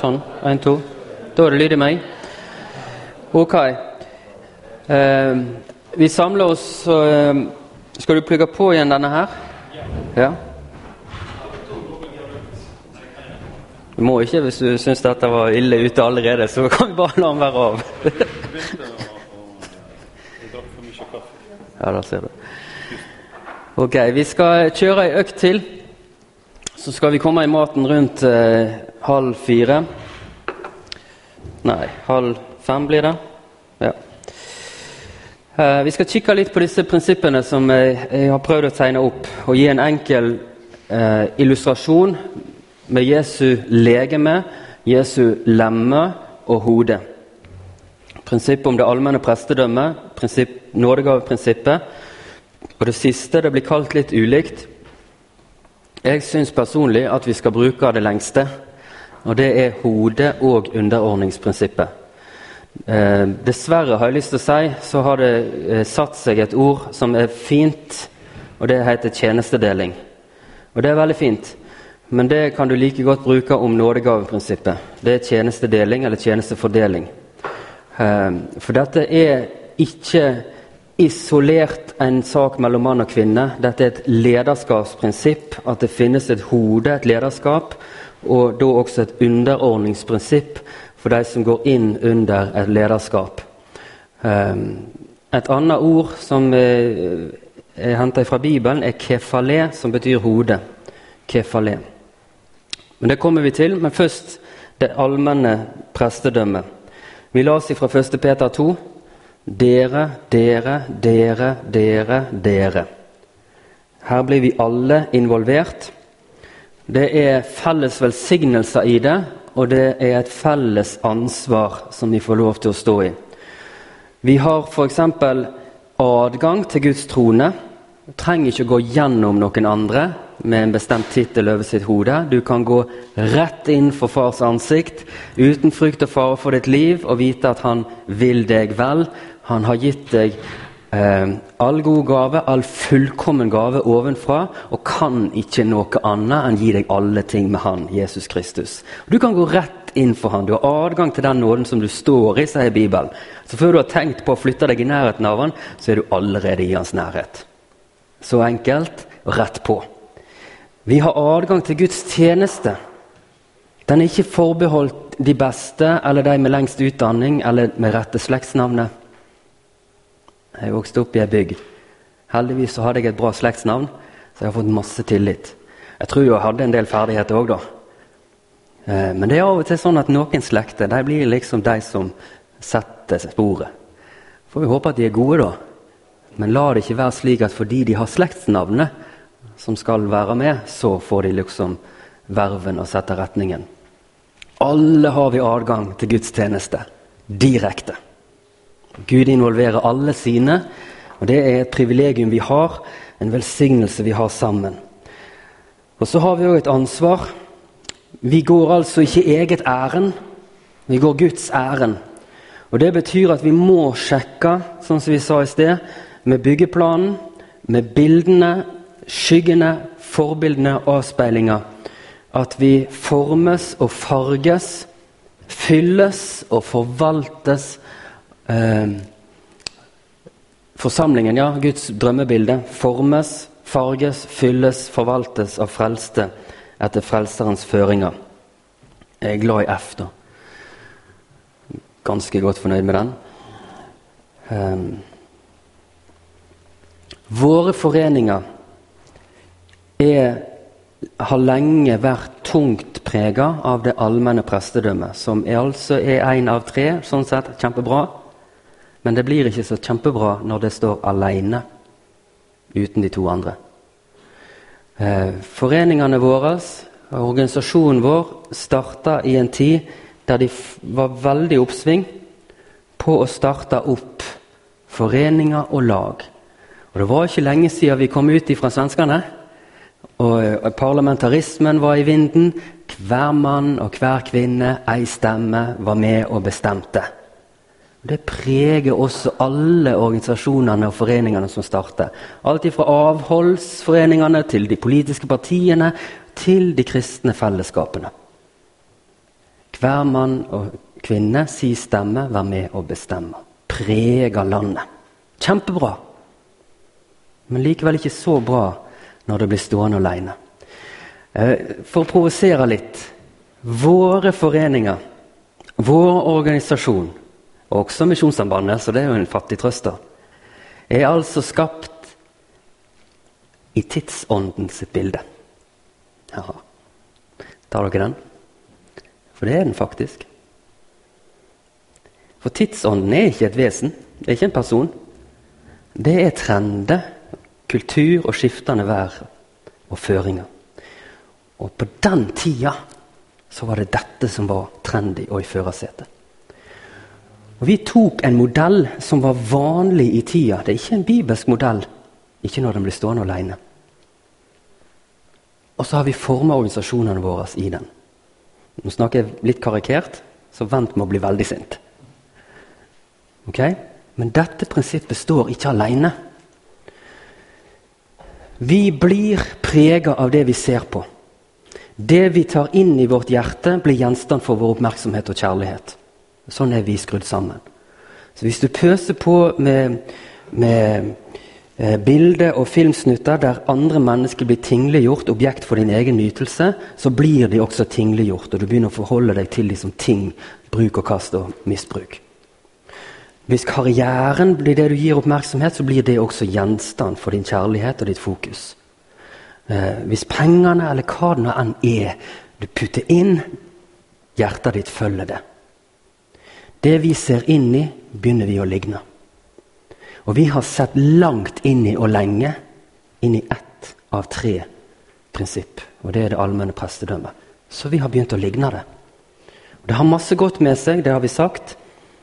Sånn. Én, to. Da er det lyd i meg. Ok. Eh, vi samler oss eh, Skal du plugge på igjen denne her? Ja. Du må ikke hvis du syns dette var ille ute allerede, så kan vi bare la den være av. ja, der ser du. Ok, vi skal kjøre ei økt til. Så skal vi komme i maten rundt eh, halv fire. Nei, halv fem blir det. Ja. Eh, vi skal kikke litt på disse prinsippene som jeg, jeg har prøvd å tegne opp, og gi en enkel eh, illustrasjon med Jesu legeme, Jesu lemme og hode. Prinsippet om det allmenne prestedømmet, prinsipp, nådegaveprinsippet. Og det siste det blir kalt litt ulikt. Jeg syns personlig at vi skal bruke det lengste, og det er hode- og underordningsprinsippet. Eh, dessverre, har jeg lyst til å si, så har det eh, satt seg et ord som er fint, og det heter tjenestedeling. Og det er veldig fint, men det kan du like godt bruke om nådegaveprinsippet. Det er tjenestedeling eller tjenestefordeling. Eh, for dette er ikke isolert en sak mellom mann og kvinne. Dette er et lederskapsprinsipp. At det finnes et hode, et lederskap, og da også et underordningsprinsipp for de som går inn under et lederskap. Ehm, et annet ord som er henta fra Bibelen, er kefale, som betyr hode. Kefale. Men Det kommer vi til, men først det allmenne prestedømmet. Vi la oss fra 1. Peter 2. Dere, dere, dere, dere, dere. Her blir vi alle involvert. Det er felles velsignelser i det, og det er et felles ansvar som vi får lov til å stå i. Vi har f.eks. adgang til Guds trone. Du trenger ikke gå gjennom noen andre med en bestemt tittel over sitt hode. Du kan gå rett inn for fars ansikt uten frykt og fare for ditt liv og vite at han vil deg vel, han har gitt deg eh, all god gave, all fullkommen gave ovenfra, og kan ikke noe annet enn gi deg alle ting med Han, Jesus Kristus. Du kan gå rett inn for Han. Du har adgang til den nåden som du står i, sier Bibelen. Så før du har tenkt på å flytte deg i nærheten av Han, så er du allerede i Hans nærhet. Så enkelt og rett på. Vi har adgang til Guds tjeneste. Den er ikke forbeholdt de beste eller de med lengst utdanning eller med rette slektsnavnet. Jeg vokste opp i ei bygd. Heldigvis så hadde jeg et bra slektsnavn, så jeg har fått masse tillit. Jeg tror jeg hadde en del ferdigheter òg, da. Eh, men det er av og til sånn at noen slekter de blir liksom de som setter sporet. Får vi håpe at de er gode, da. Men la det ikke være slik at fordi de har slektsnavnet som skal være med, så får de liksom verven og setter retningen. Alle har vi adgang til gudstjeneste. Direkte. Gud involverer alle sine, og det er et privilegium vi har, en velsignelse vi har sammen. Og så har vi òg et ansvar. Vi går altså ikke eget ærend, vi går Guds ærend. Og Det betyr at vi må sjekke, sånn som vi sa i sted, med byggeplanen, med bildene, skyggene, forbildene, avspeilinga, at vi formes og farges, fylles og forvaltes eh, Forsamlingen, ja, Guds drømmebilde, formes, farges, fylles, forvaltes av frelste etter Frelserens føringer. Jeg er glad i F, da. Ganske godt fornøyd med den. Um, våre foreninger er, har lenge vært tungt prega av det allmenne prestedømmet, som er altså er én av tre, sånn sett kjempebra. Men det blir ikke så kjempebra når det står alene uten de to andre. Eh, foreningene våre, organisasjonen vår, starta i en tid der de var veldig oppsving på å starte opp foreninger og lag. Og Det var ikke lenge siden vi kom ut fra svenskene. Og Parlamentarismen var i vinden. Hver mann og hver kvinne, ei stemme, var med og bestemte. Det preger også alle organisasjonene og foreningene som starter. Alt fra avholdsforeningene til de politiske partiene til de kristne fellesskapene. Hver mann og kvinne si stemme, vær med og bestemme. Preger landet. Kjempebra. Men likevel ikke så bra når det blir stående aleine. Eh, for å provosere litt Våre foreninger, vår organisasjon, og også Misjonssambandet, så det er jo en fattig trøst, da, er altså skapt i tidsånden sitt bilde. Ja, Tar dere den? For det er den faktisk. For tidsånden er ikke et vesen, det er ikke en person. Det er trender, kultur og skiftende vær og føringer. Og på den tida så var det dette som var trendy og i førersetet. Og Vi tok en modell som var vanlig i tida. Det er ikke en bibelsk modell, ikke når den blir stående alene. Og så har vi forma organisasjonene våre i den. Nå snakker jeg litt karikert, så vent med å bli veldig sint. Ok? Men dette prinsippet står ikke alene. Vi blir prega av det vi ser på. Det vi tar inn i vårt hjerte, blir gjenstand for vår oppmerksomhet og kjærlighet. Sånn er vi skrudd sammen. Så Hvis du pøser på med, med eh, bilder og filmsnutter der andre mennesker blir tingliggjort, objekt for din egen nytelse, så blir de også tingliggjort, og du begynner å forholde deg til dem som ting, bruk og kast og misbruk. Hvis karrieren blir det du gir oppmerksomhet, så blir det også gjenstand for din kjærlighet og ditt fokus. Eh, hvis pengene eller hva det nå enn er du putter inn, hjertet ditt følger det. Det vi ser inn i, begynner vi å ligne. Og vi har sett langt inn i og lenge inn i ett av tre prinsipp. Og det er det allmenne prestedømmet. Så vi har begynt å ligne det. Og det har masse godt med seg, det har vi sagt.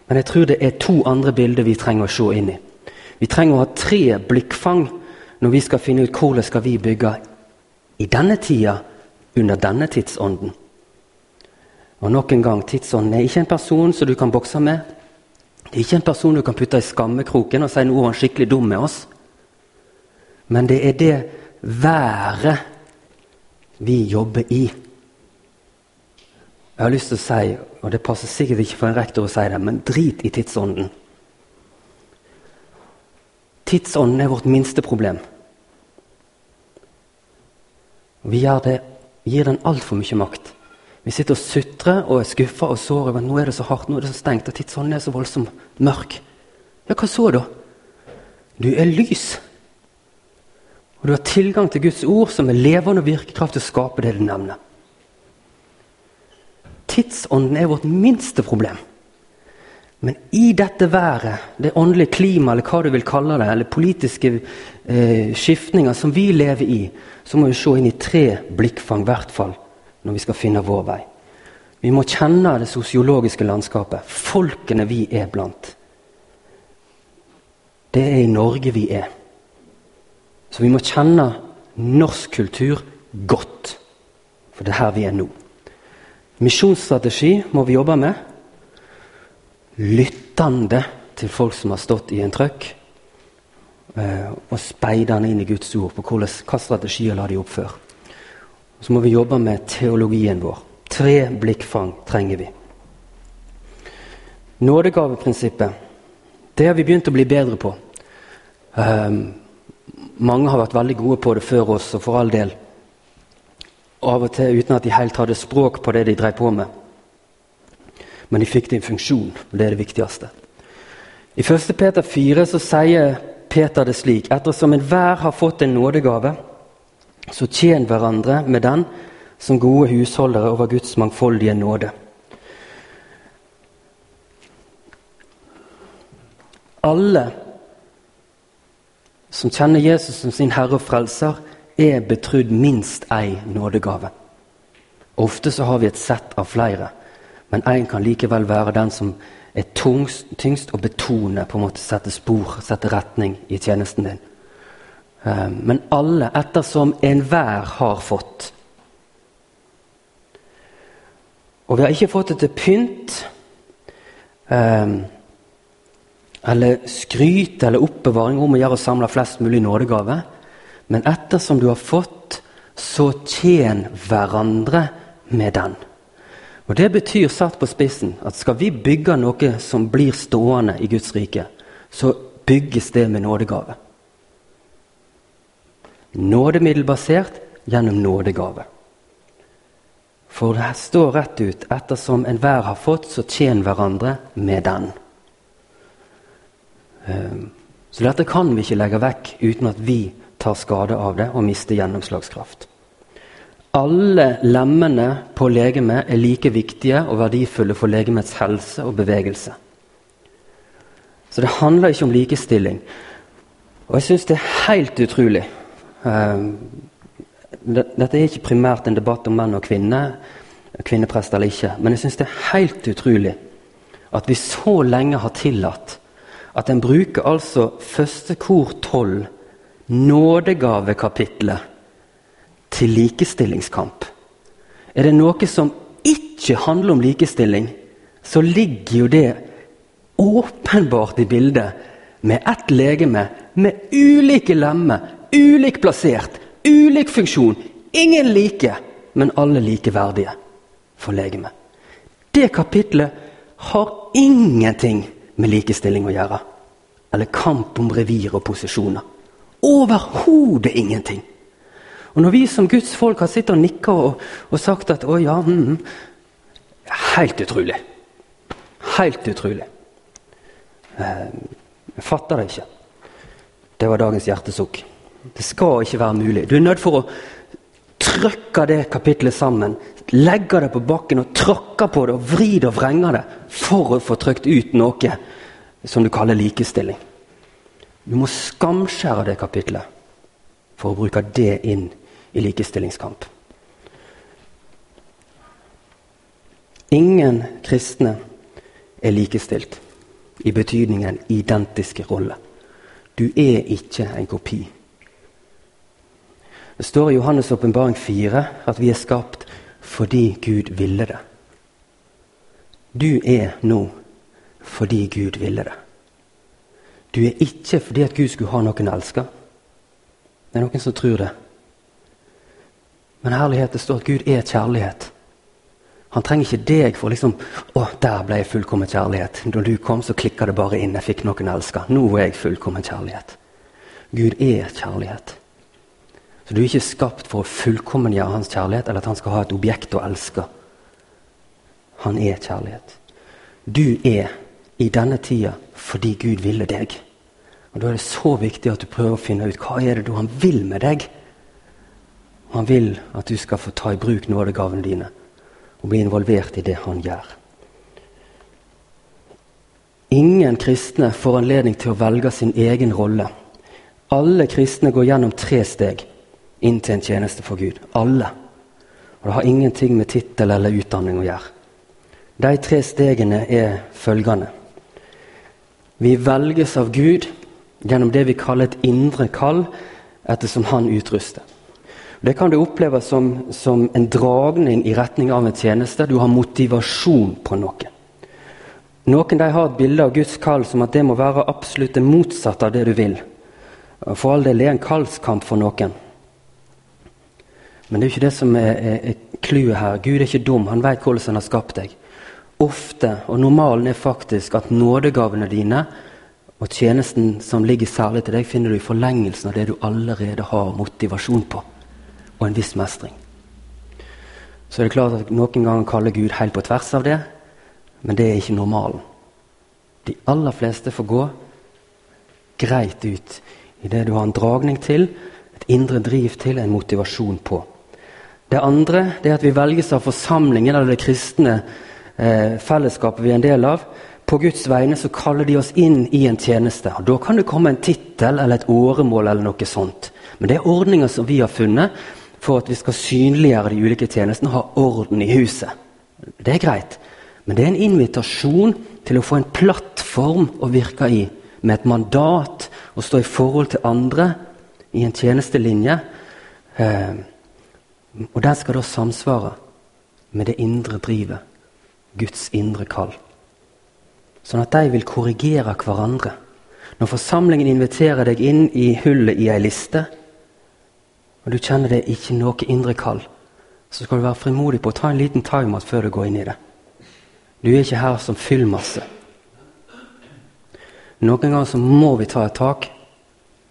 Men jeg tror det er to andre bilder vi trenger å se inn i. Vi trenger å ha tre blikkfang når vi skal finne ut hvordan skal vi bygge i denne tida, under denne tidsånden. Og nok en gang, tidsånden er ikke en person som du kan bokse med. Det er ikke en person du kan putte i skammekroken og si noe han skikkelig dum med oss. Men det er det været vi jobber i. Jeg har lyst til å si, og det passer sikkert ikke for en rektor å si det, men drit i tidsånden. Tidsånden er vårt minste problem. Vi gir den altfor mye makt. Vi sitter og sutrer og er skuffa og sår over nå er det så hardt, nå er det så stengt, og tidsånden er så voldsomt mørk. Ja, hva så, da? Du er lys. Og du har tilgang til Guds ord, som er levende virkekraft til å skape det du nevner. Tidsånden er vårt minste problem. Men i dette været, det åndelige klimaet, eller hva du vil kalle det, eller politiske eh, skiftninger som vi lever i, så må vi se inn i tre blikkfang, i hvert fall, når vi skal finne vår vei. Vi må kjenne det sosiologiske landskapet, folkene vi er blant. Det er i Norge vi er. Så vi må kjenne norsk kultur godt, for det er her vi er nå. Misjonsstrategi må vi jobbe med lyttende til folk som har stått i en trøkk, eh, og speidende inn i Guds ord på hvilke strategier la de opp Så må vi jobbe med teologien vår. Tre blikkfang trenger vi. Nådegaveprinsippet det har vi begynt å bli bedre på. Um, mange har vært veldig gode på det før oss, og for all del. Av og til uten at de helt hadde språk på det de drev på med men de fikk det i funksjon. og Det er det viktigste. I 1. Peter 4 så sier Peter det slik.: Ettersom enhver har fått en nådegave, så tjen hverandre med den som gode husholdere over Guds mangfoldige nåde. Alle som kjenner Jesus som sin herre og frelser, er betrodd minst ei nådegave. Ofte så har vi et sett av flere. Men én kan likevel være den som er tungst, tyngst å betone, på en måte sette spor, sette retning i tjenesten din. Um, men alle, ettersom enhver har fått. Og vi har ikke fått det til pynt um, eller skryt eller oppbevaring om å gjøre å samle flest mulig nådegaver. Men ettersom du har fått, så tjen hverandre med den. Og Det betyr satt på spissen at skal vi bygge noe som blir stående i Guds rike, så bygges det med nådegave. Nådemiddelbasert gjennom nådegave. For det står rett ut ettersom enhver har fått, så tjen hverandre med den. Ehm, så dette kan vi ikke legge vekk uten at vi tar skade av det og mister gjennomslagskraft. Alle lemmene på legemet er like viktige og verdifulle for legemets helse og bevegelse. Så det handler ikke om likestilling. Og jeg syns det er helt utrolig Dette er ikke primært en debatt om menn og kvinner, kvinneprest eller ikke, men jeg syns det er helt utrolig at vi så lenge har tillatt at en bruker altså første kor tolv, nådegavekapitlet, til likestillingskamp. Er det noe som ikke handler om likestilling, så ligger jo det åpenbart i bildet med ett legeme med ulike lemmer, ulik plassert, ulik funksjon. Ingen like, men alle likeverdige for legemet. Det kapitlet har ingenting med likestilling å gjøre. Eller kamp om revir og posisjoner. Overhodet ingenting. Og Når vi som Guds folk har sittet og nikka og, og, sagt at 'å ja' mm, Helt utrolig. Helt utrolig. Eh, jeg fatter det ikke. Det var dagens hjertesukk. Det skal ikke være mulig. Du er nødt for å trykke det kapitlet sammen, legge det på bakken og tråkke på det og vri det og vrenge det for å få trykt ut noe som du kaller likestilling. Du må skamskjære det kapitlet for å bruke det inn i likestillingskamp. Ingen kristne er likestilt i betydningen identiske roller. Du er ikke en kopi. Det står i Johannes' åpenbaring 4 at vi er skapt fordi Gud ville det. Du er nå fordi Gud ville det. Du er ikke fordi at Gud skulle ha noen å elske. Det er noen som tror det. Men herlighet, det står at Gud er kjærlighet. Han trenger ikke deg for liksom Å, der ble jeg fullkommen kjærlighet. Når du kom, så klikka det bare inn. Jeg fikk noen å elske. Nå er jeg fullkommen kjærlighet. Gud er kjærlighet. Så du er ikke skapt for å fullkommengjøre hans kjærlighet, eller at han skal ha et objekt å elske. Han er kjærlighet. Du er i denne tida fordi Gud ville deg. Og Da er det så viktig at du prøver å finne ut hva er det han vil med deg. Han vil at du skal få ta i bruk nådegavene dine og bli involvert i det han gjør. Ingen kristne får anledning til å velge sin egen rolle. Alle kristne går gjennom tre steg inn til en tjeneste for Gud. Alle. Og Det har ingenting med tittel eller utdanning å gjøre. De tre stegene er følgende. Vi velges av Gud gjennom det vi kaller et indre kall, ettersom Han utruster. Det kan du oppleve som, som en dragning i retning av en tjeneste. Du har motivasjon på noe. Noen de har et bilde av Guds kall som at det må være absolutt det motsatte av det du vil. For all del er en kallskamp for noen. Men det er jo ikke det som er clouet her. Gud er ikke dum, han vet hvordan han har skapt deg. Ofte, og normalen er faktisk at nådegavene dine og tjenesten som ligger særlig til deg, finner du i forlengelsen av det du allerede har motivasjon på, og en viss mestring. Så er det klart at noen ganger kaller Gud helt på tvers av det, men det er ikke normalen. De aller fleste får gå greit ut i det du har en dragning til, et indre driv til, en motivasjon på. Det andre det er at vi velges av forsamlingen eller det kristne eh, fellesskapet vi er en del av. På Guds vegne så kaller de oss inn i en tjeneste. og Da kan det komme en tittel eller et åremål eller noe sånt. Men det er ordninger som vi har funnet for at vi skal synliggjøre de ulike tjenestene og ha orden i huset. Det er greit. Men det er en invitasjon til å få en plattform å virke i, med et mandat, å stå i forhold til andre i en tjenestelinje. Eh, og den skal da samsvare med det indre drivet, Guds indre kall. Sånn at de vil korrigere hverandre. Når forsamlingen inviterer deg inn i hullet i ei liste, og du kjenner det ikke noe indre kall, så skal du være frimodig på å ta en liten timeout før du går inn i det. Du er ikke her som fyllmasse. Noen ganger så må vi ta et tak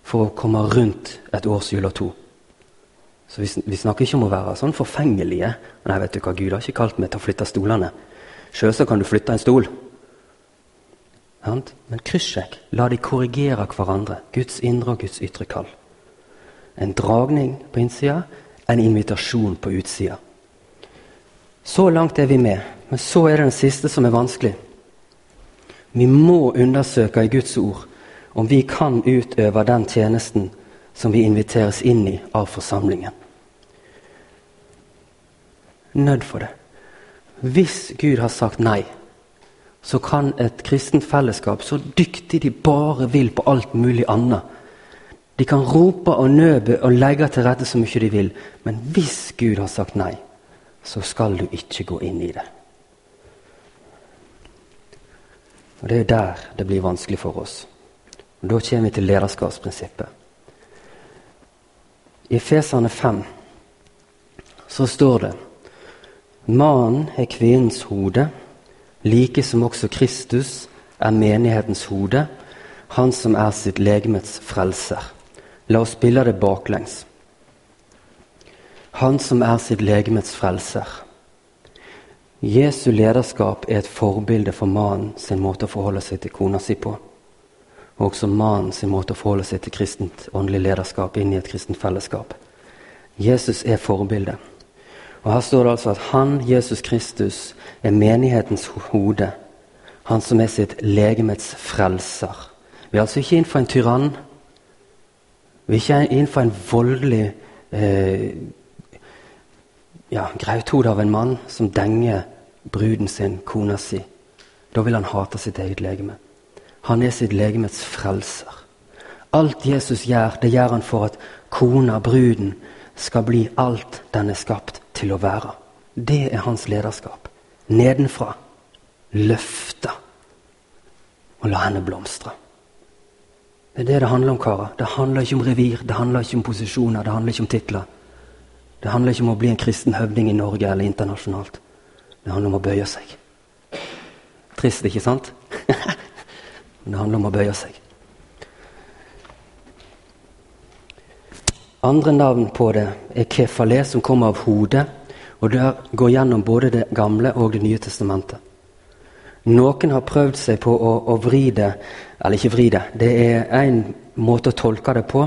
for å komme rundt et årshjul og to. Så vi, vi, snakker ikke om å være sånn forfengelige. Nei, vet du hva, Gud har ikke kalt meg til å flytte stolene. Selvsagt kan du flytte en stol. Men kryssjekk. La de korrigere hverandre. Guds indre og Guds ytre kall. En dragning på innsida, en invitasjon på utsida. Så langt er vi med, men så er det den siste som er vanskelig. Vi må undersøke i Guds ord om vi kan utøve den tjenesten som vi inviteres inn i av forsamlingen. Nødt for det. Hvis Gud har sagt nei, så kan et kristent fellesskap, så dyktig de bare vil på alt mulig annet De kan rope og nøbe og legge til rette så mye de vil, men hvis Gud har sagt nei, så skal du ikke gå inn i det. Og Det er der det blir vanskelig for oss. Og Da kommer vi til lederskapsprinsippet. I Fesane 5 så står det Mannen er kvinnens hode, like som også Kristus er menighetens hode, han som er sitt legemets frelser. La oss spille det baklengs. Han som er sitt legemets frelser. Jesu lederskap er et forbilde for mannen sin måte å forholde seg til kona si på. Og også mannens måte å forholde seg til kristent åndelig lederskap inn i et kristent fellesskap. Jesus er forbildet. Og Her står det altså at han, Jesus Kristus, er menighetens hode. Han som er sitt legemets frelser. Vi er altså ikke innenfor en tyrann. Vi er ikke innenfor en voldelig eh, ja, grauthode av en mann som denger bruden sin, kona si. Da vil han hate sitt eget legeme. Han er sitt legemets frelser. Alt Jesus gjør, det gjør han for at kona, bruden, skal bli alt den er skapt til å være. Det er hans lederskap. Nedenfra. Løfte. Og la henne blomstre. Det er det det handler om, karer. Det handler ikke om revir, det handler ikke om posisjoner, det handler ikke om titler. Det handler ikke om å bli en kristen høvding i Norge eller internasjonalt. Det handler om å bøye seg. Trist, ikke sant? Men det handler om å bøye seg. Andre navn på det er kefale, som kommer av hodet. Og det går gjennom både Det gamle og Det nye testamentet. Noen har prøvd seg på å, å vri det Eller ikke vri det. Det er En måte å tolke det på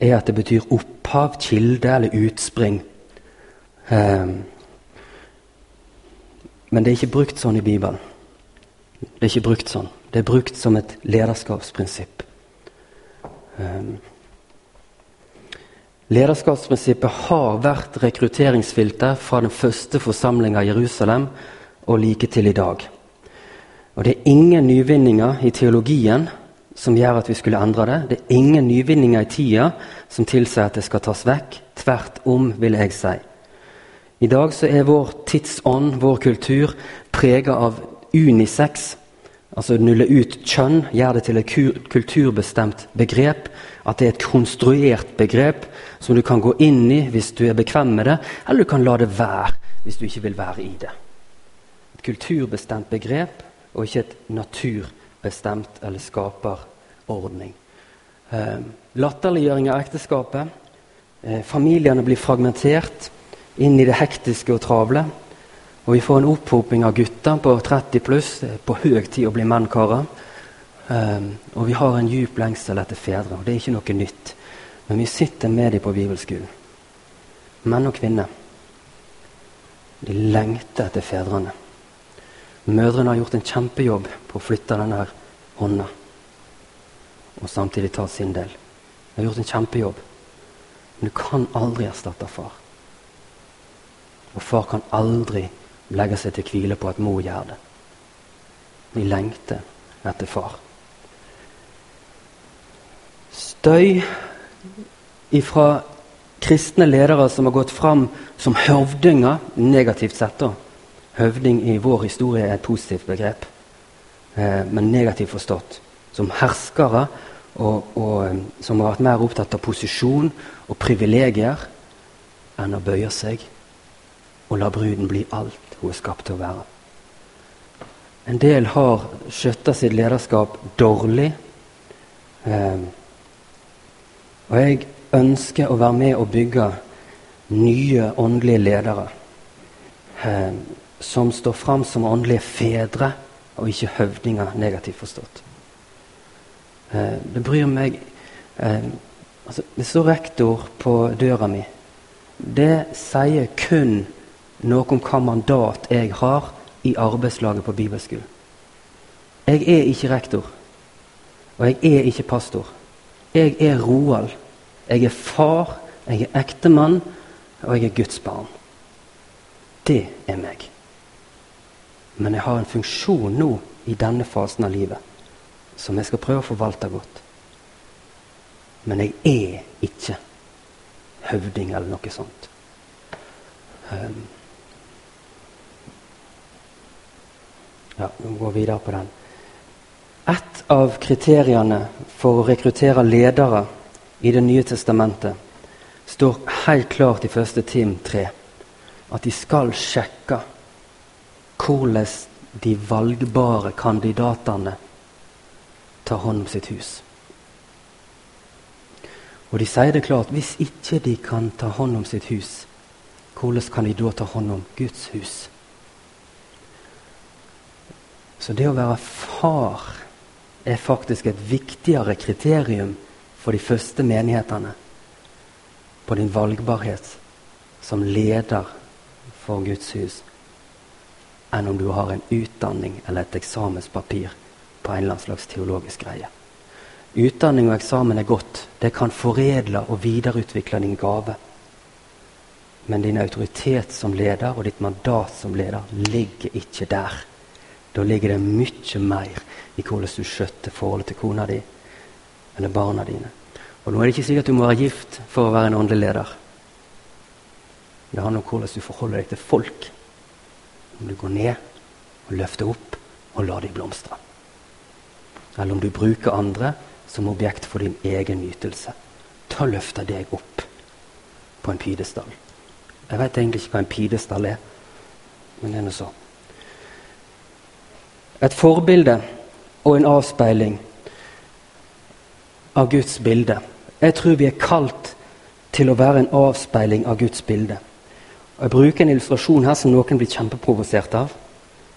er at det betyr opphav, kilde eller utspring. Um, men det er ikke brukt sånn i Bibelen. Det er ikke brukt sånn. Det er brukt som et lederskapsprinsipp. Um, Lederskapsprinsippet har vært rekrutteringsfilter fra den første forsamlinga i Jerusalem og like til i dag. Og Det er ingen nyvinninger i teologien som gjør at vi skulle endre det. Det er ingen nyvinninger i tida som tilsier at det skal tas vekk. Tvert om, vil jeg si. I dag så er vår tidsånd, vår kultur, prega av unisex. Altså nulle ut kjønn, gjør det til et kulturbestemt begrep. At det er et konstruert begrep som du kan gå inn i hvis du er bekvem med det, eller du kan la det være hvis du ikke vil være i det. Et kulturbestemt begrep og ikke et naturbestemt eller skaperordning. Eh, latterliggjøring av ekteskapet. Eh, familiene blir fragmentert inn i det hektiske og travle. Og vi får en opphoping av gutter på 30 pluss. Er på høy tid å bli menn, karer. Um, og vi har en djup lengsel etter fedre, og det er ikke noe nytt. Men vi sitter med dem på bibelskolen. Menn og kvinner. De lengter etter fedrene. Mødrene har gjort en kjempejobb på å flytte denne hånda og samtidig ta sin del. De har gjort en kjempejobb. Men du kan aldri erstatte far. Og far kan aldri legge seg til hvile på at mor gjør det. Vi lengter etter far. Støy ifra kristne ledere som har gått fram som høvdinger, negativt sett. da. Høvding i vår historie er et positivt begrep, eh, men negativt forstått. Som herskere og, og, eh, som har vært mer opptatt av posisjon og privilegier enn å bøye seg og la bruden bli alt hun er skapt til å være. En del har skjøtta sitt lederskap dårlig. Eh, og jeg ønsker å være med og bygge nye åndelige ledere eh, som står fram som åndelige fedre og ikke høvdinger, negativt forstått. Eh, det bryr meg eh, altså, Det står rektor på døra mi. Det sier kun noe om hva mandat jeg har i arbeidslaget på bibelskolen. Jeg er ikke rektor, og jeg er ikke pastor. Jeg er Roald. Jeg er far, jeg er ektemann, og jeg er Guds barn. Det er meg. Men jeg har en funksjon nå i denne fasen av livet som jeg skal prøve å forvalte godt. Men jeg er ikke høvding eller noe sånt. Um, ja, vi må gå videre på den. Et av kriteriene for å rekruttere ledere i Det nye testamentet står helt klart i første Tim 3 at de skal sjekke hvordan de valgbare kandidatene tar hånd om sitt hus. Og de sier det klart hvis ikke de kan ta hånd om sitt hus, hvordan kan de da ta hånd om Guds hus? Så det å være far er faktisk et viktigere kriterium for de første menighetene på din valgbarhet som leder for Guds hus enn om du har en utdanning eller et eksamenspapir på en eller annen slags teologisk greie. Utdanning og eksamen er godt. Det kan foredle og videreutvikle din gave. Men din autoritet som leder og ditt mandat som leder ligger ikke der. Da ligger det mye mer i hvordan du skjøtter forholdet til kona di eller barna dine. Og Nå er det ikke sikkert at du må være gift for å være en åndelig leder. Det handler om hvordan du forholder deg til folk. Om du går ned og løfter opp og lar dem blomstre. Eller om du bruker andre som objekt for din egen nytelse. Ta løfter deg opp på en pidestall. Jeg vet egentlig ikke hva en pidestall er, men det er nå så. Et forbilde og en avspeiling av Guds bilde. Jeg tror vi er kalt til å være en avspeiling av Guds bilde. Og Jeg bruker en illustrasjon her som noen blir kjempeprovosert av.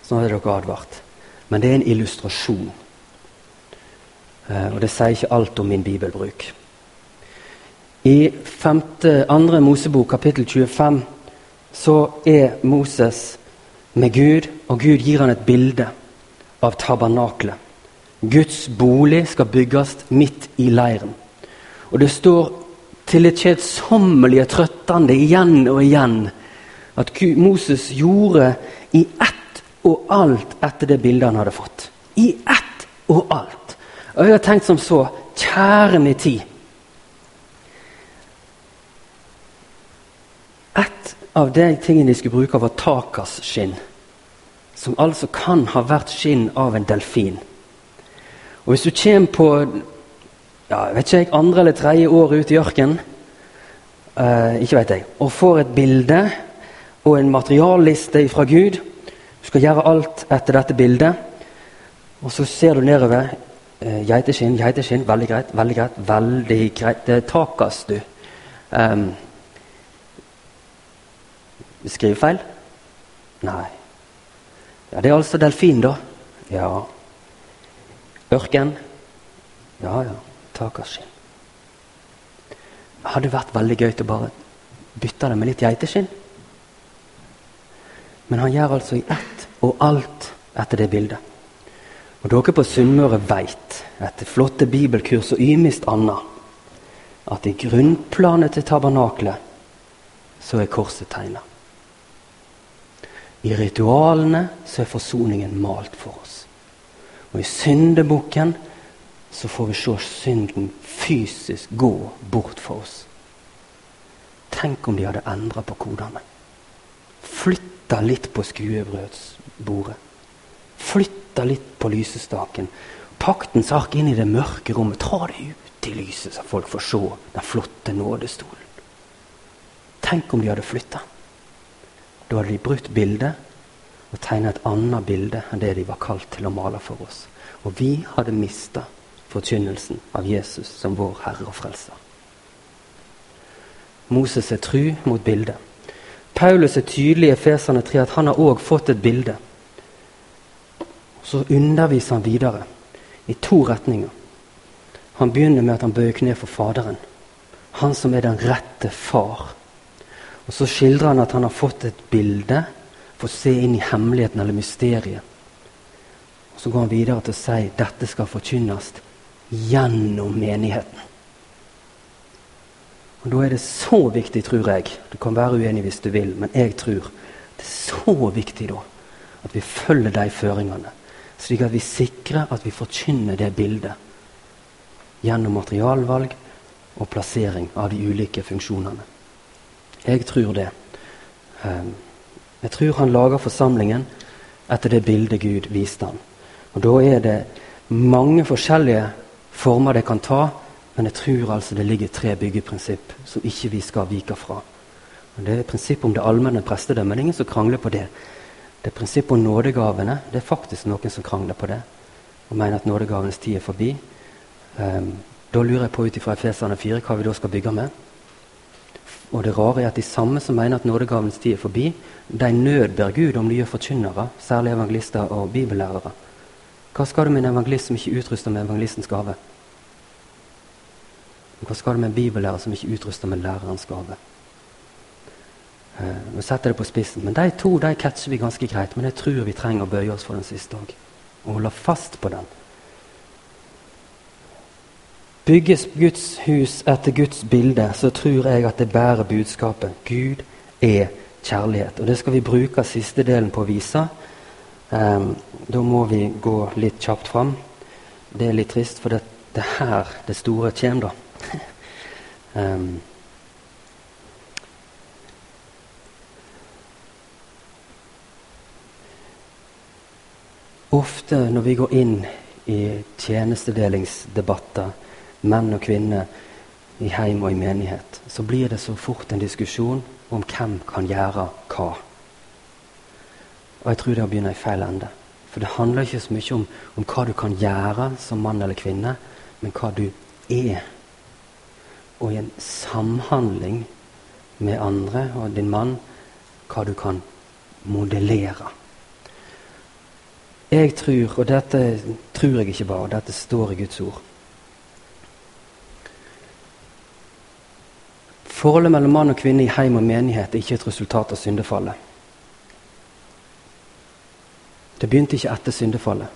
Sånn hadde dere advart. Men det er en illustrasjon. Eh, og det sier ikke alt om min bibelbruk. I 5. andre Mosebok, kapittel 25, så er Moses med Gud, og Gud gir han et bilde av tabernaklet. Guds bolig skal bygges midt i leiren. Og det står til det kjedsommelige trøttende igjen og igjen at Moses gjorde i ett og alt etter det bildet han hadde fått. I ett og alt. Og jeg har tenkt som så Kjære min tid. Et av de tingene de skulle bruke, var takas skinn. Som altså kan ha vært skinn av en delfin. Og Hvis du kommer på ja, vet ikke jeg, andre eller tredje året ute i ørkenen, uh, ikke vet jeg, og får et bilde og en materialliste fra Gud. Du skal gjøre alt etter dette bildet. Og så ser du nedover. Eh, geiteskinn, geiteskinn. Veldig greit, veldig greit. veldig greit. Det takas, du. Um, skrivefeil? Nei. Ja, Det er altså delfin, da. Ja. Ørken? Ja, ja. Takerskinn. Det hadde vært veldig gøy å bare bytte det med litt geiteskinn. Men han gjør altså i ett og alt etter det bildet. Og dere på Sunnmøre veit, etter flotte bibelkurs og ymist anna, at i grunnplanet til tabernaklet så er korset tegna. I ritualene så er forsoningen malt for oss. Og i syndebukken så får vi se synden fysisk gå bort for oss. Tenk om de hadde endra på kodene. Flytt Flytta litt på skuebrødsbordet. Flytta litt på lysestaken. Paktens ark inn i det mørke rommet. Ta det ut i lyset, så folk får se den flotte nådestolen. Tenk om de hadde flytta. Da hadde de brutt bildet og tegna et annet bilde enn det de var kalt til å male for oss. Og vi hadde mista forkynnelsen av Jesus som vår Herre og Frelser. Moses er tru mot bildet. Paulus er tydelig i Efeserne 3 at han har òg fått et bilde. Så underviser han videre i to retninger. Han begynner med at han bøyer kne for Faderen, han som er den rette far. Og Så skildrer han at han har fått et bilde for å se inn i hemmeligheten eller mysteriet. Og Så går han videre til å si dette skal forkynnes gjennom menigheten. Og Da er det så viktig, tror jeg Du kan være uenig hvis du vil, men jeg tror det er så viktig da at vi følger de føringene, slik at vi sikrer at vi forkynner det bildet gjennom materialvalg og plassering av de ulike funksjonene. Jeg tror det. Ehm, jeg tror han lager forsamlingen etter det bildet Gud viste han. Og Da er det mange forskjellige former det kan ta, men jeg tror altså det ligger tre byggeprinsipp som ikke vi skal vike fra. Og det er prinsippet om det allmenne prestedømmet. Det er ingen som krangler på det. Det er prinsippet om nådegavene. Det er faktisk noen som krangler på det og mener at nådegavenes tid er forbi. Um, da lurer jeg på ut ifra Efeserne 4 hva vi da skal bygge med. Og det rare er at de samme som mener at nådegavens tid er forbi, de nødber Gud om nye forkynnere, særlig evangelister og bibellærere. Hva skal du med en evangelist som ikke utruster med evangelistens gave? Hva skal du med en bibellærer som ikke utruster med lærerens gave? Uh, nå setter jeg det på spissen, men De to de catcher vi ganske greit, men jeg tror vi trenger å bøye oss for den siste òg. Og holde fast på den. Bygges Guds hus etter Guds bilde, så tror jeg at det bærer budskapet. Gud er kjærlighet. Og Det skal vi bruke siste delen på å vise. Um, da må vi gå litt kjapt fram. Det er litt trist, for det, det er her det store kommer, da. um, Ofte når vi går inn i tjenestedelingsdebatter menn og kvinner i heim og i menighet, så blir det så fort en diskusjon om hvem kan gjøre hva. Og jeg tror det begynner i feil ende. For det handler ikke så mye om, om hva du kan gjøre som mann eller kvinne, men hva du er. Og i en samhandling med andre og din mann, hva du kan modellere. Jeg tror, og dette tror jeg ikke bare, dette står i Guds ord Forholdet mellom mann og kvinne i heim og menighet er ikke et resultat av syndefallet. Det begynte ikke etter syndefallet.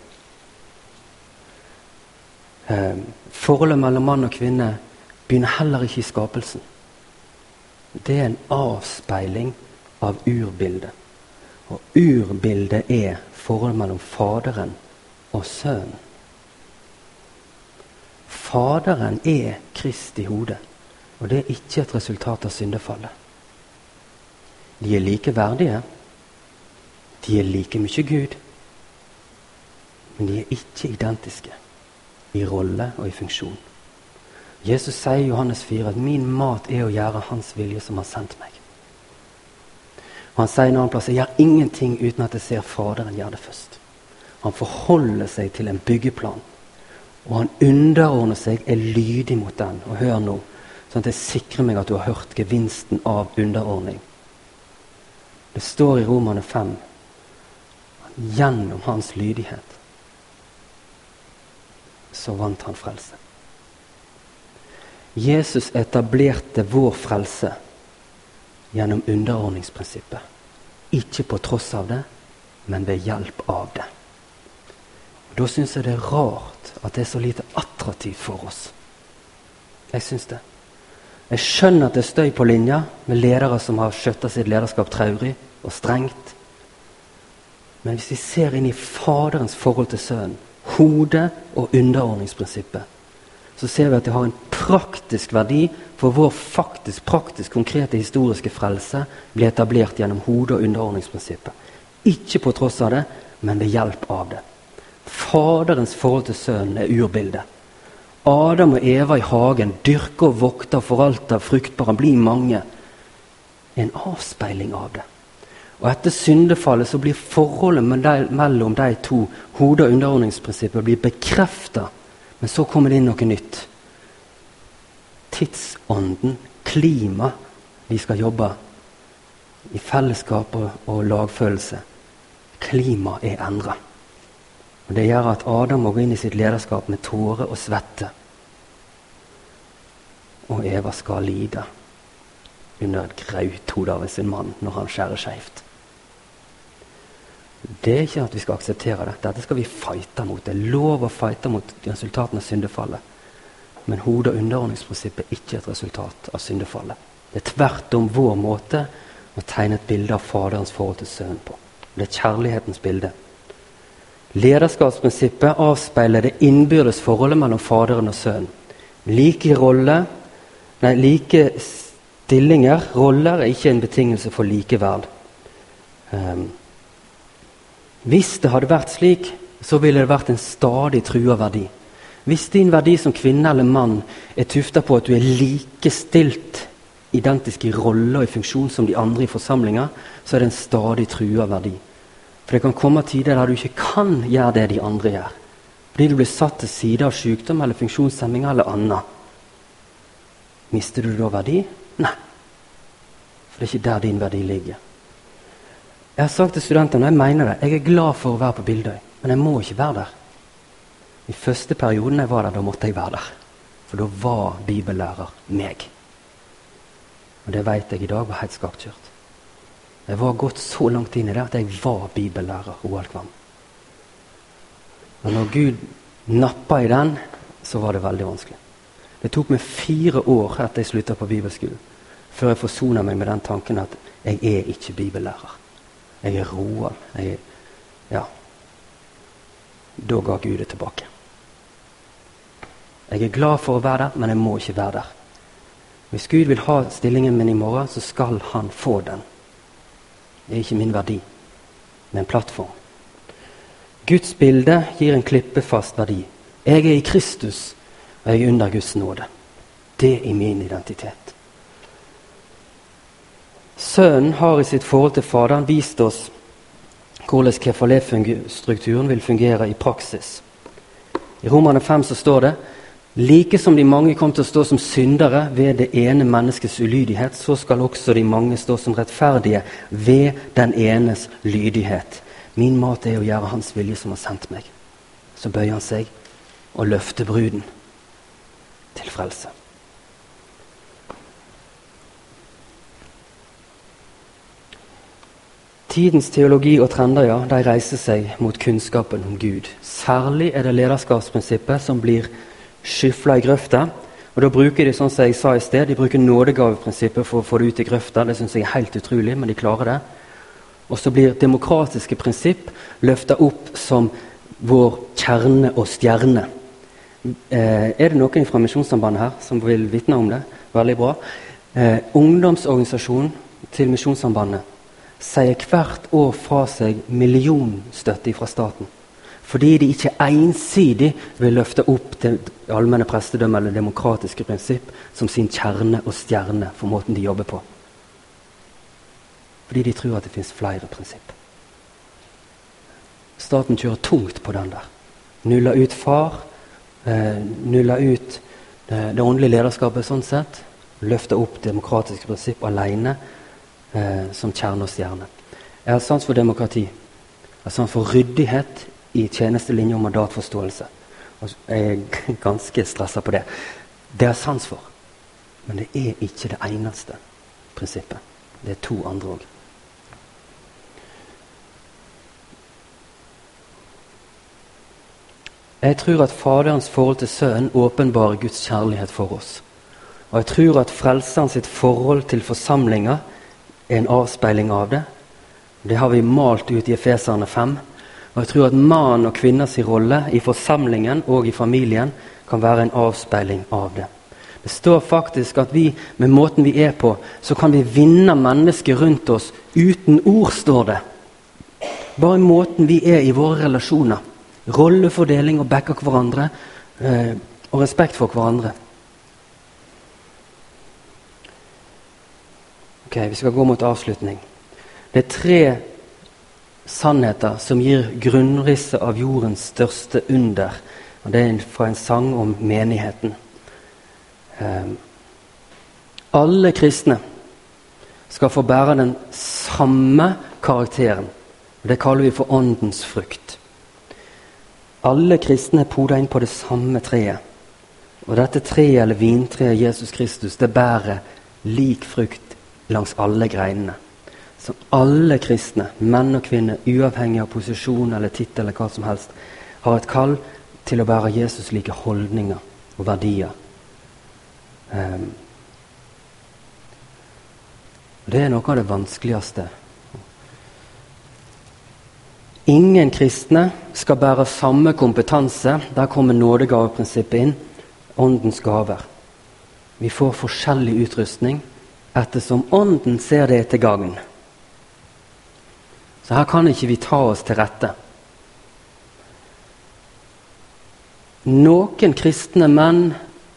Eh, forholdet mellom mann og kvinne begynner heller ikke i skapelsen. Det er en avspeiling av urbildet. Og urbildet er forholdet mellom Faderen og Sønnen. Faderen er Kristi hode. Og det er ikke et resultat av syndefallet. De er like verdige. De er like mye Gud. Men de er ikke identiske i rolle og i funksjon. Jesus sier i Johannes 4 at 'min mat er å gjøre Hans vilje som har sendt meg'. Og Han sier en annen plass 'jeg gjør ingenting uten at jeg ser Faderen gjøre det først'. Han forholder seg til en byggeplan, og han underordner seg, er lydig mot den. Og hør nå Sånn at jeg sikrer meg at du har hørt gevinsten av underordning. Det står i Romane 5 at gjennom hans lydighet så vant han frelse. Jesus etablerte vår frelse gjennom underordningsprinsippet. Ikke på tross av det, men ved hjelp av det. Og Da syns jeg det er rart at det er så lite attraktivt for oss. Jeg syns det. Jeg skjønner at det er støy på linja med ledere som har skjøtta sitt lederskap traurig og strengt. Men hvis vi ser inn i Faderens forhold til Sønnen, hodet og underordningsprinsippet, så ser vi at det har en praktisk verdi for vår faktisk, praktisk, konkrete historiske frelse blir etablert gjennom hodet og underordningsprinsippet. Ikke på tross av det, men ved hjelp av det. Faderens forhold til Sønnen er urbildet. Adam og Eva i hagen dyrker og vokter, forvalter fruktbare, blir mange. En avspeiling av det. Og Etter syndefallet så blir forholdet mellom de to hode- og underordningsprinsippet, blir bekrefta. Men så kommer det inn noe nytt. Tidsånden, klima, vi skal jobbe i fellesskap og, og lagfølelse. Klimaet er endra. Og Det gjør at Adam må gå inn i sitt lederskap med tårer og svette. Og Eva skal lide under et grauthode av sin mann når han skjærer skeivt. Det er ikke at vi skal akseptere dette. Dette skal vi fighte mot. Det er lov å fighte mot resultatene av syndefallet. Men hode- og underordningsprinsippet er ikke et resultat av syndefallet. Det er tvert om vår måte å tegne et bilde av Faderens forhold til Sønnen på. Det er kjærlighetens bilde. Lederskapsprinsippet avspeiler det innbyrdes forholdet mellom Faderen og Sønnen. Like rolle, nei, like stillinger, roller, er ikke en betingelse for likeverd. Um, hvis det hadde vært slik, så ville det vært en stadig trua verdi. Hvis din verdi som kvinne eller mann er tufta på at du er likestilt, identisk i rolle og i funksjon som de andre i forsamlinga, så er det en stadig trua verdi. For det kan komme tider der du ikke kan gjøre det de andre gjør. Fordi du blir satt til side av sykdom eller funksjonshemming eller annet. Mister du da verdi? Nei. For det er ikke der din verdi ligger. Jeg har sagt til studentene, og jeg mener det, jeg er glad for å være på Bildøy, men jeg må ikke være der. I første perioden jeg var der, da måtte jeg være der. For da var bibellærer meg. Og det vet jeg i dag var helt skakkjørt. Jeg var gått så langt inn i det at jeg var bibellærer Roald Kvam. Men når Gud nappa i den, så var det veldig vanskelig. Det tok meg fire år etter jeg slutta på bibelskolen, før jeg forsona meg med den tanken at jeg er ikke bibellærer. Jeg er Roald. Jeg er Ja. Da ga Gud det tilbake. Jeg er glad for å være der, men jeg må ikke være der. Hvis Gud vil ha stillingen min i morgen, så skal han få den. Er ikke min verdi, men plattform. Guds bilde gir en klippefast verdi. Jeg er i Kristus, og jeg er under Guds nåde. Det er min identitet. Sønnen har i sitt forhold til Faderen vist oss hvordan kefalé-strukturen vil fungere i praksis. I Romerne 5 så står det like som de mange kom til å stå som syndere ved det ene menneskets ulydighet, så skal også de mange stå som rettferdige ved den enes lydighet. Min mat er å gjøre Hans vilje som har sendt meg. Så bøyer han seg og løfter bruden til frelse. Tidens teologi og trender ja, de reiser seg mot kunnskapen om Gud. Særlig er det lederskapsprinsippet som blir skyfla i grøfta. Og Da bruker de sånn som jeg sa i sted, de bruker nådegaveprinsippet for å få det ut i grøfta. Det syns jeg er helt utrolig, men de klarer det. Og så blir demokratiske prinsipp løfta opp som vår kjerne og stjerne. Eh, er det noen fra Misjonssambandet her som vil vitne om det? Veldig bra. Eh, ungdomsorganisasjonen til Misjonssambandet sier hvert år fra seg millionstøtte fra staten. Fordi de ikke ensidig vil løfte opp det allmenne prestedømme eller demokratiske prinsipp som sin kjerne og stjerne for måten de jobber på. Fordi de tror at det fins flere prinsipp. Staten kjører tungt på den der. Nuller ut far. Eh, nuller ut det, det åndelige lederskapet sånn sett. Løfter opp demokratiske prinsipp alene eh, som kjerne og stjerne. Jeg har sans for demokrati. Jeg har sans for ryddighet i tjenestelinje om mandatforståelse. Og jeg er ganske stressa på det. Det har sans for. Men det er ikke det eneste prinsippet. Det er to andre òg. Jeg tror at Faderens forhold til Sønnen åpenbarer Guds kjærlighet for oss. Og jeg tror at Frelseren sitt forhold til forsamlinga er en avspeiling av det. Det har vi malt ut i Efeserne 5. Og jeg tror at mann og kvinners rolle i forsamlingen og i familien kan være en avspeiling av det. Det står faktisk at vi, med måten vi er på, så kan vi vinne mennesker rundt oss uten ord, står det. Bare måten vi er i våre relasjoner. Rollefordeling og backer hverandre. Eh, og respekt for hverandre. Ok, Vi skal gå mot avslutning. Det er tre sannheter som gir grunnrisset av jordens største under. Og Det er fra en sang om menigheten. Um, alle kristne skal få bære den samme karakteren. og Det kaller vi for åndens frukt. Alle kristne er poda inn på det samme treet. Og dette treet, eller vintreet Jesus Kristus, det bærer lik frukt langs alle greinene. Så alle kristne, menn og kvinner, uavhengig av posisjon eller tittel eller hva som helst, har et kall til å bære Jesus like holdninger og verdier. Um, det er noe av det vanskeligste. Ingen kristne skal bære samme kompetanse. Der kommer nådegaveprinsippet inn. Åndens gaver. Vi får forskjellig utrustning ettersom Ånden ser det til gagn. Så her kan ikke vi ta oss til rette. Noen kristne menn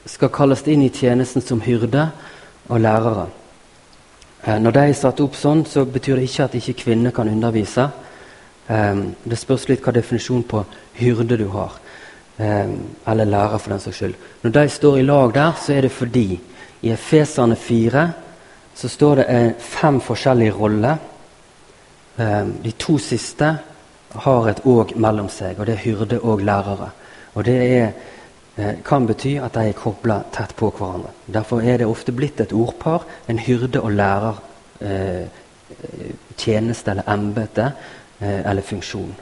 skal kalles inn i tjenesten som hyrde og lærere. Eh, når de er satt opp sånn, så betyr det ikke at ikke kvinner kan undervise. Eh, det spørs litt hva definisjon på hyrde du har. Eh, eller lærer, for den saks skyld. Når de står i lag der, så er det fordi i Efeserne 4 så står det fem forskjellige roller. De to siste har et 'og' mellom seg, og det er hyrde og lærere. Og det er Eh, kan bety at de er kobla tett på hverandre. Derfor er det ofte blitt et ordpar, en hyrde og lærer, eh, tjeneste eller embete eh, eller funksjon.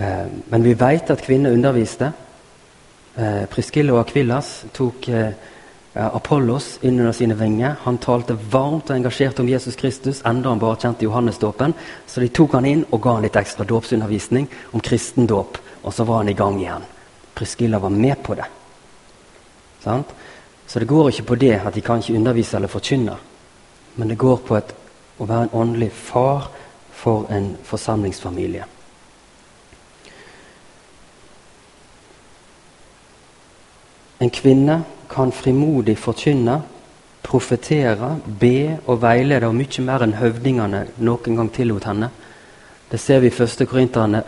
Eh, men vi vet at kvinner underviste. Eh, Priskille og Akvillas tok Apollos inn under sine vinger. Han talte varmt og engasjert om Jesus Kristus, enda han bare kjente Johannesdåpen. Så de tok han inn og ga han litt ekstra dåpsundervisning om kristendåp. Og så var han i gang igjen. Priscilla var med på det. Sant? Så det går ikke på det at de kan ikke undervise eller forkynne. Men det går på et, å være en åndelig far for en forsamlingsfamilie. En kvinne kan frimodig forkynne, profetere, be og veilede og mye mer enn høvdingene noen gang tillot henne. Det ser vi i 1. Korinterne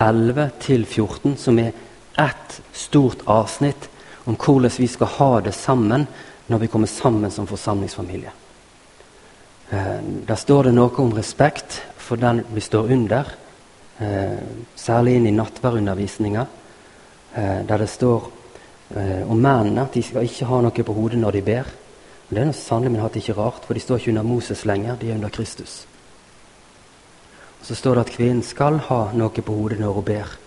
11-14, som er ett stort avsnitt om hvordan vi skal ha det sammen når vi kommer sammen som forsamlingsfamilie. Eh, der står det noe om respekt for den vi står under, eh, særlig inn i nattverdundervisninga, eh, der det står om mennene at de skal ikke ha noe på hodet når de ber. Men Det er noe sannelig men hatt ikke rart, for de står ikke under Moses lenger, de er under Kristus. Og Så står det at kvinnen skal ha noe på hodet når hun ber.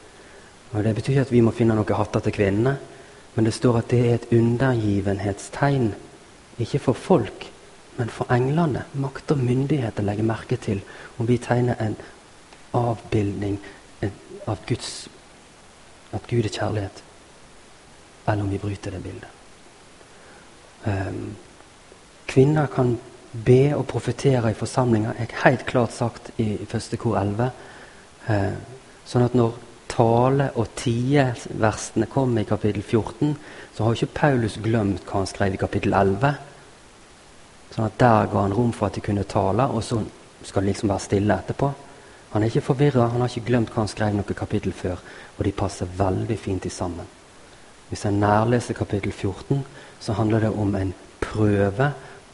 Og Det betyr ikke at vi må finne noen hatter til kvinnene, men det står at det er et undergivenhetstegn. Ikke for folk, men for englene. Makt og myndigheter legger merke til om vi tegner en avbildning av Guds, at Gud er kjærlighet, eller om vi bryter det bildet. Um, kvinner kan be og profetere i forsamlinger, er helt klart sagt i, i første kor 11. Uh, ehm, sånn at når tale- og tieversene kommer i kapittel 14, så har ikke Paulus glemt hva han skrev i kapittel 11. Sånn at Der ga han rom for at de kunne tale, og så skal de liksom være stille etterpå. Han er ikke forvirra, han har ikke glemt hva han skrev noe kapittel før. Og de passer veldig fint sammen. Hvis en nærleser kapittel 14, så handler det om en prøve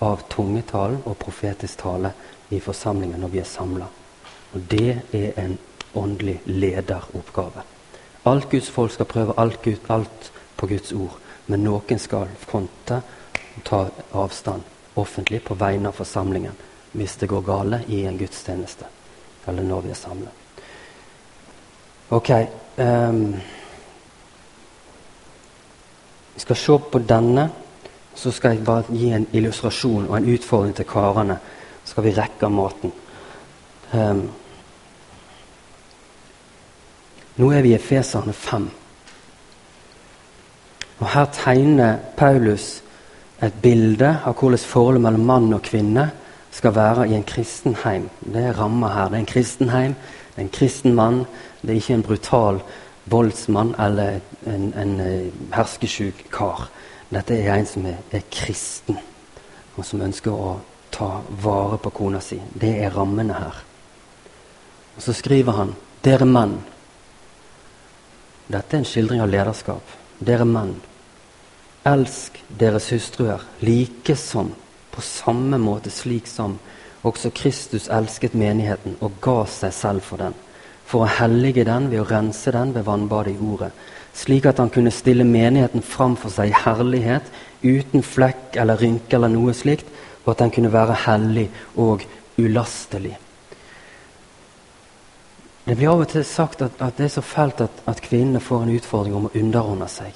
av tungetalen og profetisk tale i forsamlingen når vi er samla. Og det er en åndelig lederoppgave. Alt Guds folk skal prøve alt, Gud, alt på Guds ord, men noen skal fronte og ta avstand offentlig på vegne av forsamlingen hvis det går gale i en gudstjeneste eller når vi er samla. Ok. Um, skal se på denne. Så skal jeg bare gi en illustrasjon og en utfordring til karene. Så skal vi rekke maten. Um, nå er vi i Efeserne 5. Og Her tegner Paulus et bilde av hvordan forholdet mellom mann og kvinne skal være i en kristenheim. Det er ramma her. Det er en kristenheim, det er en kristen mann. Det er ikke en brutal voldsmann eller en, en eh, herskesjuk kar. Dette er en som er, er kristen, og som ønsker å ta vare på kona si. Det er rammene her. Og Så skriver han dere menn. Dette er en skildring av lederskap. Dere menn, elsk deres hustruer like som, på samme måte slik som også Kristus elsket menigheten og ga seg selv for den, for å hellige den ved å rense den ved vannbadet i ordet, slik at han kunne stille menigheten fram for seg i herlighet, uten flekk eller rynke eller noe slikt, og at den kunne være hellig og ulastelig. Det blir av og til sagt at, at det er så fælt at, at, kvinnene får en utfordring om å underordne seg.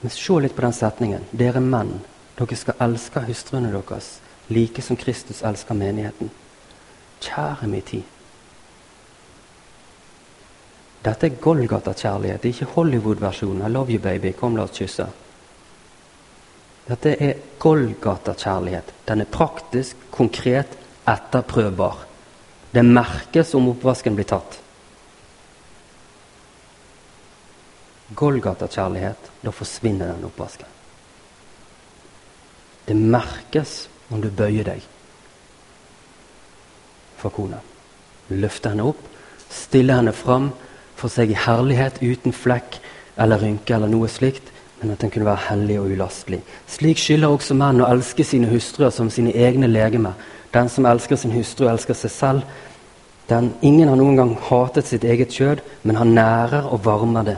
Men se litt på den setningen. Dere menn, dere skal elske hustruene deres like som Kristus elsker menigheten. Kjære min tid. Dette er Golgata-kjærlighet, ikke Hollywood-versjonen. I love you, baby. Kom, la oss kysse. Dette er Golgata-kjærlighet. Den er praktisk, konkret, etterprøvbar. Det merkes om oppvasken blir tatt. Golgata-kjærlighet, da forsvinner den oppvasken. Det merkes om du bøyer deg for kona. Løfter henne opp, stiller henne fram for seg i herlighet uten flekk eller rynke eller noe slikt, men at den kunne være hellig og ulastelig. Slik skylder også menn å elske sine hustruer som sine egne legemer, den som elsker sin hustru, elsker seg selv. Den, ingen har noen gang hatet sitt eget kjød, men han nærer og varmer det,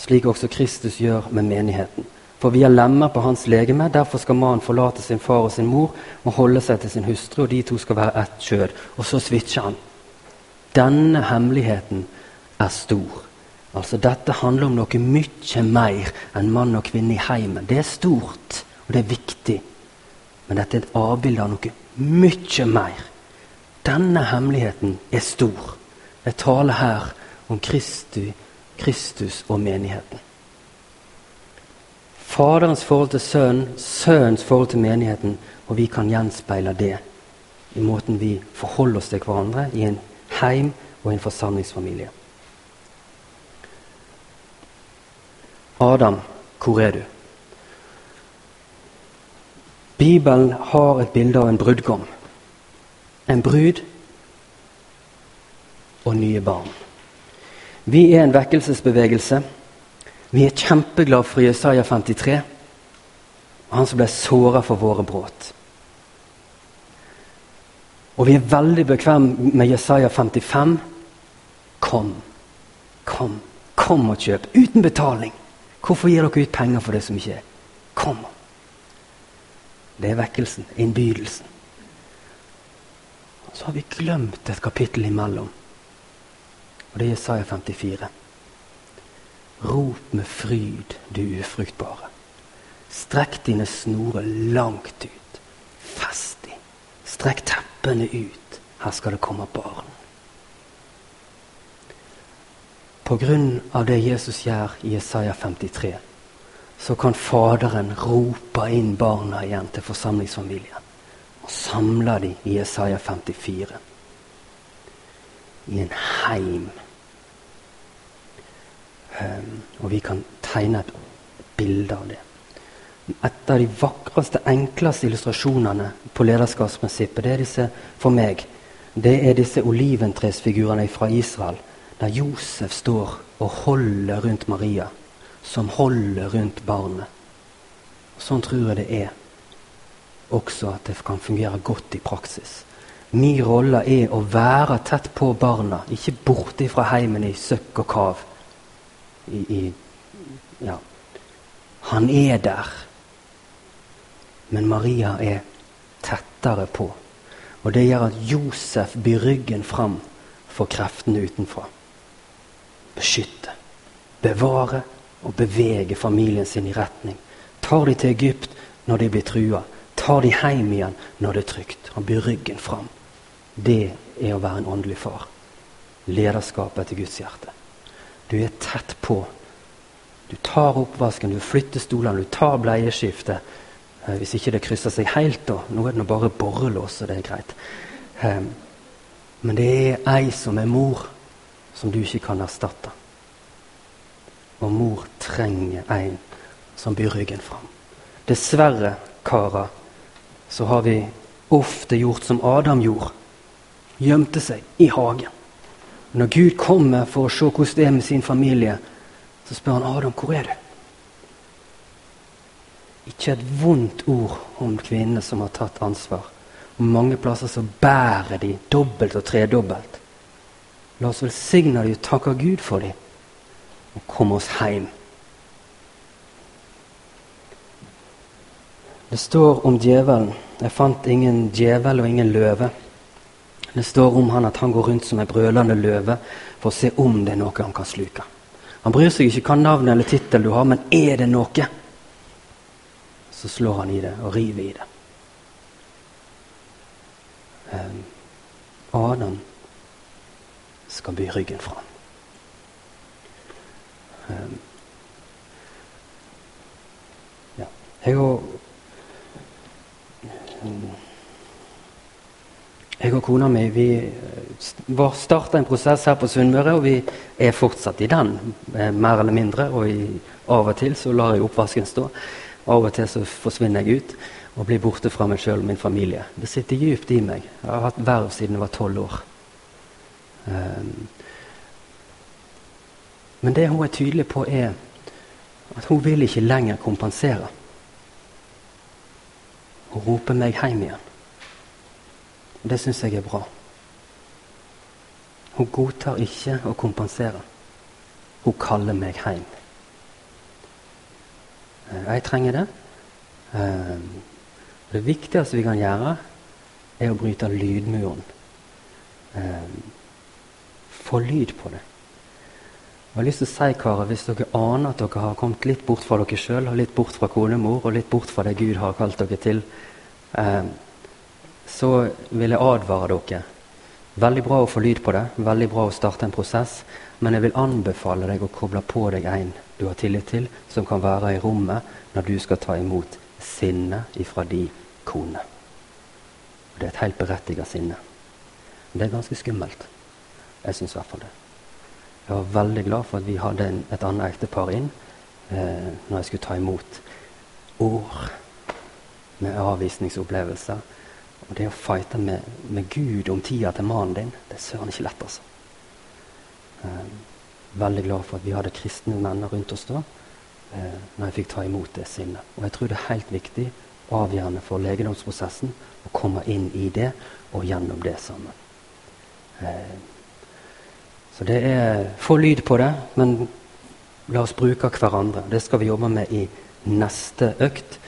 slik også Kristus gjør med menigheten. For vi er lemmer på hans legeme, derfor skal mannen forlate sin far og sin mor og holde seg til sin hustru, og de to skal være ett kjød. Og så switcher han. Denne hemmeligheten er stor. Altså Dette handler om noe mye mer enn mann og kvinne i heimen. Det er stort, og det er viktig. Men dette er et avbilde av noe mye mer. Denne hemmeligheten er stor. Jeg taler her om Kristi, Kristus og menigheten. Faderens forhold til Sønnen, Sønnens forhold til menigheten, og vi kan gjenspeile det i måten vi forholder oss til hverandre i en heim og en forsamlingsfamilie. Adam, hvor er du? Bibelen har et bilde av en brudgom. En brud og nye barn. Vi er en vekkelsesbevegelse. Vi er kjempeglade for Jesaja 53, han som ble såra for våre brudd. Og vi er veldig bekvem med Jesaja 55. Kom, kom, kom og kjøp. Uten betaling. Hvorfor gir dere ut penger for det som ikke er? Kom. Det er vekkelsen, innbydelsen. Så har vi glemt et kapittel imellom. Og det er Jesaja 54. Rop med fryd, du ufruktbare. Strekk dine snorer langt ut. Fest de. Strekk teppene ut. Her skal det komme barn. På grunn av det Jesus gjør i Jesaja 53, så kan Faderen rope inn barna igjen til forsamlingsfamilien og samle dem i Jesaja 54. I en heim. Um, og vi kan tegne et bilde av det. Et av de vakreste, enkleste illustrasjonene på lederskapsprinsippet, det er disse, for meg, det er disse oliventresfigurene fra Israel, der Josef står og holder rundt Maria som holder rundt barnet. Sånn tror jeg det er også at det kan fungere godt i praksis. Min rolle er å være tett på barna, ikke borte fra heimen i søkk og kav. I, i, ja. Han er der, men Maria er tettere på. Og det gjør at Josef byr ryggen fram for kreftene utenfra. Beskytte, bevare og bevege familien sin i retning. Tar de til Egypt når de blir trua. Tar de hjem igjen når det er trygt. Han byr ryggen fram. Det er å være en åndelig far. Lederskapet til Guds hjerte. Du er tett på. Du tar oppvasken, du flytter stolene, du tar bleieskiftet. Eh, hvis ikke det krysser seg helt, da. Nå er det nå bare borrelås, så det er greit. Eh, men det er ei som er mor, som du ikke kan erstatte. Og mor trenger en som byr ryggen fram. Dessverre, karer, så har vi ofte gjort som Adam gjorde. Gjemte seg i hagen. Når Gud kommer for å se hvordan det er med sin familie, så spør han Adam hvor er du? Ikke et vondt ord om kvinnene som har tatt ansvar. Mange plasser så bærer de dobbelt og tredobbelt. La oss velsigne dem og takke Gud for dem, og komme oss hjem. Det står om djevelen. Jeg fant ingen djevel og ingen løve. Det står om han at han går rundt som en brølende løve for å se om det er noe han kan sluke. Han bryr seg ikke hva navn eller tittel du har, men er det noe, så slår han i det og river i det. Um, Adam skal by ryggen fra. Um, ja. Jeg og jeg og kona mi vi starta en prosess her på Sunnmøre, og vi er fortsatt i den, eh, mer eller mindre. Og i, av og til så lar jeg oppvasken stå. Av og til så forsvinner jeg ut og blir borte fra meg sjøl og min familie. Det sitter dypt i meg. Jeg har hatt verv siden jeg var tolv år. Um, men det hun er tydelig på, er at hun vil ikke lenger kompensere. Hun roper meg hjem igjen. Det syns jeg er bra. Hun godtar ikke å kompensere. Hun kaller meg hjem. Eh, jeg trenger det. Eh, det viktigste vi kan gjøre, er å bryte lydmuren. Eh, få lyd på det. Jeg har lyst til å si, karer, Hvis dere aner at dere har kommet litt bort fra dere sjøl, litt bort fra konemor og litt bort fra det Gud har kalt dere til, så vil jeg advare dere. Veldig bra å få lyd på det, veldig bra å starte en prosess, men jeg vil anbefale deg å koble på deg en du har tillit til, som kan være i rommet når du skal ta imot sinne ifra din kone. Det er et helt berettiget sinne. Det er ganske skummelt. Jeg syns i hvert fall det. Jeg var veldig glad for at vi hadde en, et annet ektepar inn eh, når jeg skulle ta imot år med avvisningsopplevelser. Og det å fighte med, med Gud om tida til mannen din, det er søren ikke lett, altså. Eh, veldig glad for at vi hadde kristne menner rundt oss da, eh, når jeg fikk ta imot det sinnet. Og jeg tror det er helt viktig, avgjørende for legedomsprosessen, å komme inn i det og gjennom det sammen. Eh, så det er Få lyd på det, men la oss bruke hverandre. Det skal vi jobbe med i neste økt.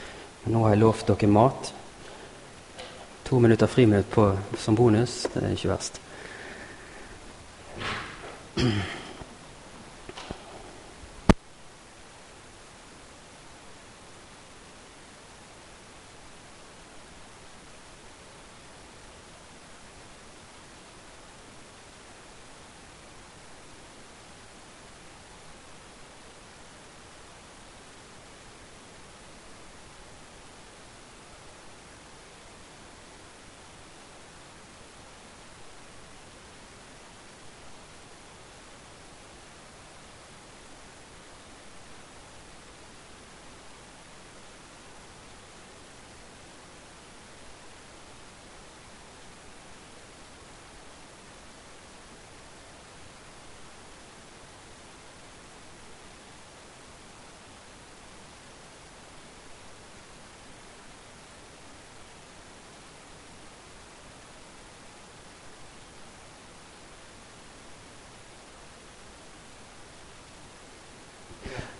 Nå har jeg lovt dere mat. To minutter friminutt som bonus. Det er ikke verst.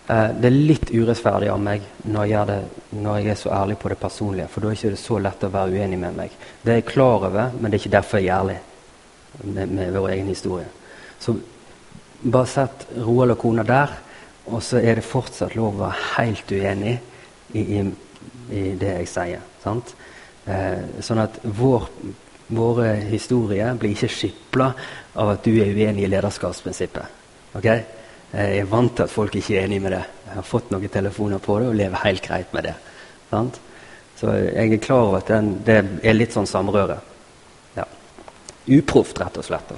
Eh, det er litt urettferdig av meg når jeg, det, når jeg, er så ærlig på det personlige. For da er det ikke så lett å være uenig med meg. Det er jeg klar over, men det er ikke derfor jeg er ærlig med, med vår egen historie. Så bare sett Roald og kona der, og så er det fortsatt lov å være helt uenig i, i, i det jeg sier. Sant? Eh, sånn at vår, våre historier blir ikke skipla av at du er uenig i lederskapsprinsippet. Okay? Jeg er vant til at folk ikke er enig med det. Jeg har fått noen telefoner på det og lever helt greit med det. Sant? Så jeg er klar over at den, det er litt sånn samrøre. Ja. Uproft, rett og slett.